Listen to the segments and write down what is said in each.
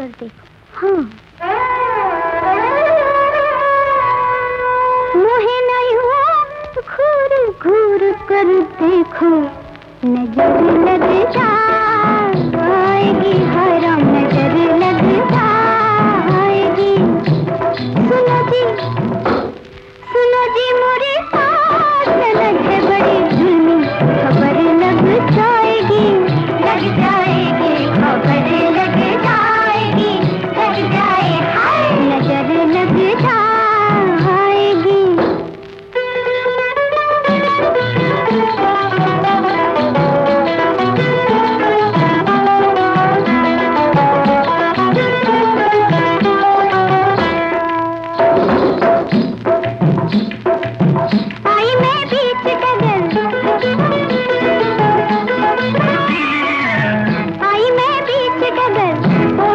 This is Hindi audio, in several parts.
कर दे। हाँ। घूर घूर कर देखो। नज़र लग जा।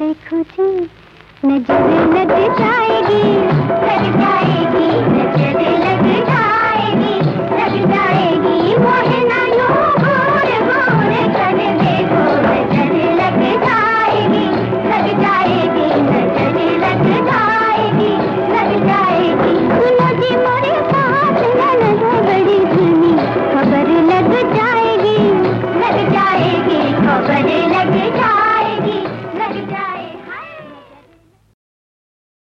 देखो जी। नज़र नज़र जाएगी जाएगी।